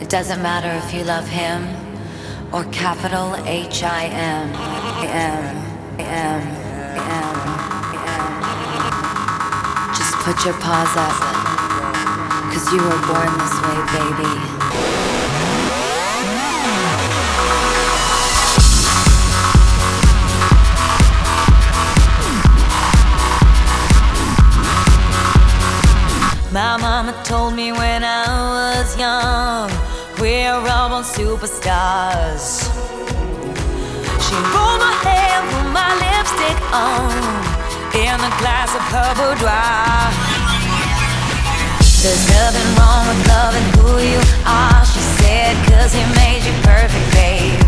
It doesn't matter if you love him or capital H I M. I Just put your paws up. Cause you were born this way, baby. My mama told me when I superstars. She pulled my hair, put my lipstick on in the glass of her boudoir. There's nothing wrong with loving who you are, she said, cause he made you perfect, babe.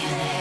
DNA.